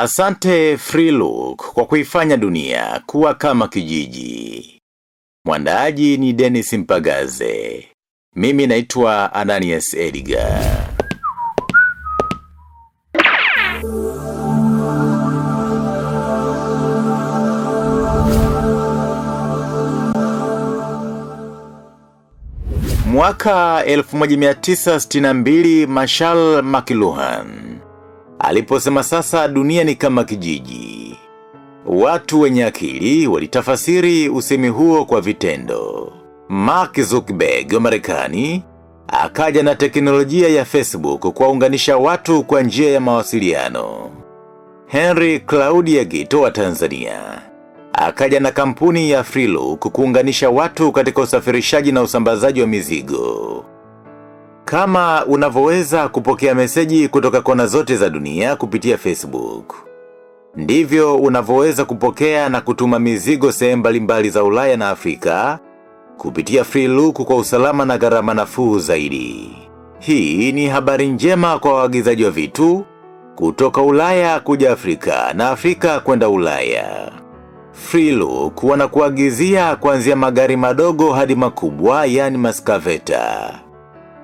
Asante Free Look kwa kuifanya dunia kuwa kama kijiji. Mwandaaji ni Dennis Mpagaze. Mimi naitwa Ananias Edgar. Mwaka 1962 Marshall McLuhan aliposema sasa dunia ni kama kijiji. Watu wenye akili walitafasiri usemi huo kwa vitendo. Mark Zuckerberg wa Marekani akaja na teknolojia ya Facebook kuwaunganisha watu kwa njia ya mawasiliano. Henry Claudia Gito wa Tanzania akaja na kampuni ya Freelook kuunganisha watu katika usafirishaji na usambazaji wa mizigo. Kama unavyoweza kupokea meseji kutoka kona zote za dunia kupitia Facebook. Ndivyo unavyoweza kupokea na kutuma mizigo sehemu mbalimbali za Ulaya na Afrika kupitia Freelook kwa usalama na gharama nafuu zaidi. Hii ni habari njema kwa waagizaji wa vitu kutoka Ulaya kuja Afrika na Afrika kwenda Ulaya. Freelook wanakuagizia kuanzia magari madogo hadi makubwa yani maskaveta.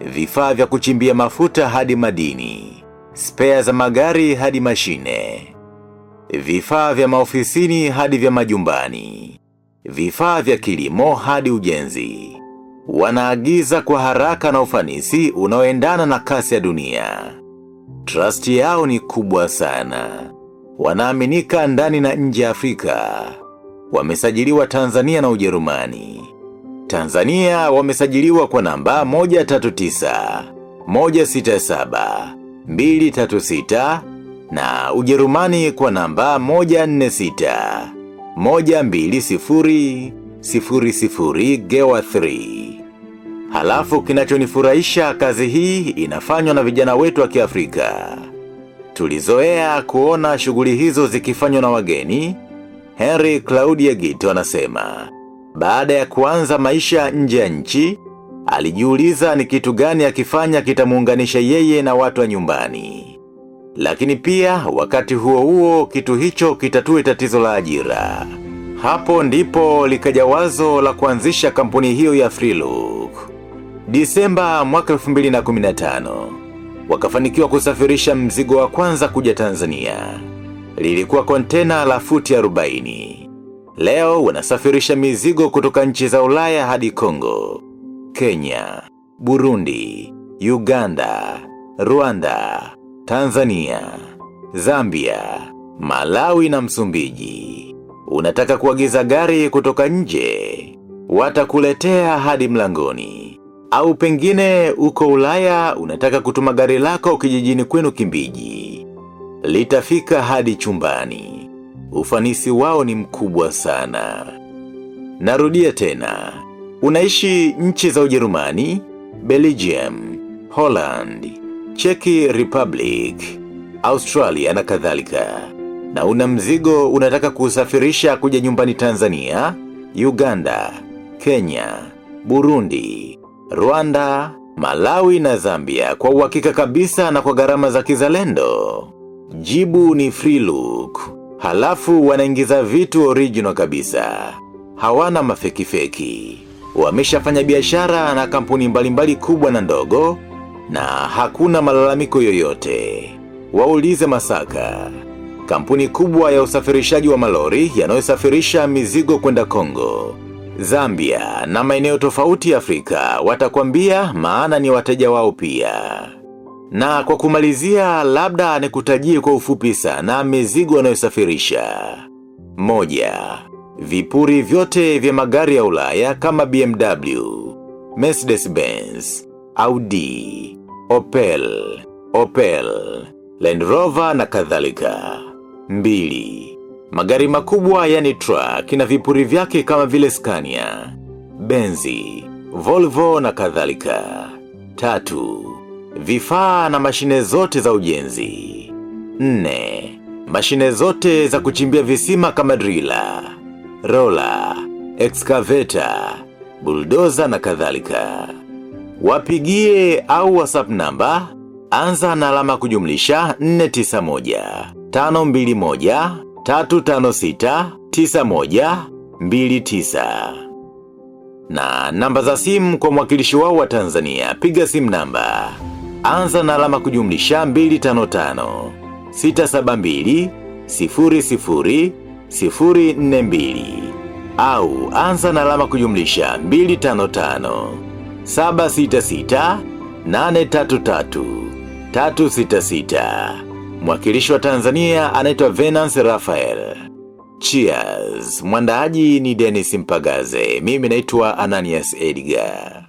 Vifaa vya kuchimbia mafuta hadi madini. spea za magari hadi mashine. Vifaa vya maofisini hadi vya majumbani. Vifaa vya kilimo hadi ujenzi. Wanaagiza kwa haraka na ufanisi unaoendana na kasi ya dunia. Trust yao ni kubwa sana. Wanaaminika ndani na nje ya Afrika. Wamesajiliwa Tanzania na Ujerumani. Tanzania wamesajiliwa kwa namba 139, 167, 236 na Ujerumani kwa namba 146, 120, 00 Gewa 3. Halafu kinachonifurahisha kazi hii inafanywa na vijana wetu wa Kiafrika. Tulizoea kuona shughuli hizo zikifanywa na wageni. Henry Claudia Gito anasema, baada ya kuanza maisha nje ya nchi, alijiuliza ni kitu gani akifanya kitamuunganisha yeye na watu wa nyumbani. Lakini pia wakati huo huo kitu hicho kitatue tatizo la ajira. Hapo ndipo likaja wazo la kuanzisha kampuni hiyo ya Freelook. Disemba mwaka 2015 wakafanikiwa kusafirisha mzigo wa kwanza kuja Tanzania. Lilikuwa kontena la futi 40. Leo wanasafirisha mizigo kutoka nchi za Ulaya hadi Kongo, Kenya, Burundi, Uganda, Rwanda, Tanzania, Zambia, Malawi na Msumbiji. Unataka kuagiza gari kutoka nje, watakuletea hadi mlangoni. Au pengine uko Ulaya unataka kutuma gari lako kijijini kwenu Kimbiji. Litafika hadi chumbani. Ufanisi wao ni mkubwa sana. Narudia tena. Unaishi nchi za Ujerumani, Belgium, Holland, Czech Republic, Australia na kadhalika. Na una mzigo unataka kusafirisha kuja nyumbani Tanzania, Uganda, Kenya, Burundi, Rwanda, Malawi na Zambia kwa uhakika kabisa na kwa gharama za kizalendo. Jibu ni Freelook. Halafu wanaingiza vitu original kabisa. Hawana mafeki feki. Wameshafanya biashara na kampuni mbalimbali mbali kubwa na ndogo na hakuna malalamiko yoyote. Waulize Masaka. Kampuni kubwa ya usafirishaji wa malori yanayosafirisha mizigo kwenda Kongo. Zambia na maeneo tofauti Afrika watakwambia maana ni wateja wao pia. Na kwa kumalizia labda nikutajie kwa ufupi sana mizigo anayosafirisha. Moja, vipuri vyote vya magari ya Ulaya kama BMW, Mercedes-Benz, Audi, Opel, Opel, Land Rover na kadhalika. Mbili, magari makubwa yani truck na vipuri vyake kama vile Scania, Benzi, Volvo na kadhalika. Tatu, vifaa na mashine zote za ujenzi. Nne, mashine zote za kuchimbia visima kama drila, rola, excavator, bulldozer na kadhalika. Wapigie au WhatsApp namba, anza na alama kujumlisha 491 521 356 91 29 na namba za simu kwa mwakilishi wao wa Tanzania, piga simu namba. Anza na alama kujumlisha 255 672 00 042 au anza na alama kujumlisha 255 766 833 366. Mwakilishi wa Tanzania anaitwa Venance Raphael. Cheers. Mwandaaji ni Dennis Mpagaze. Mimi naitwa Ananias Edgar.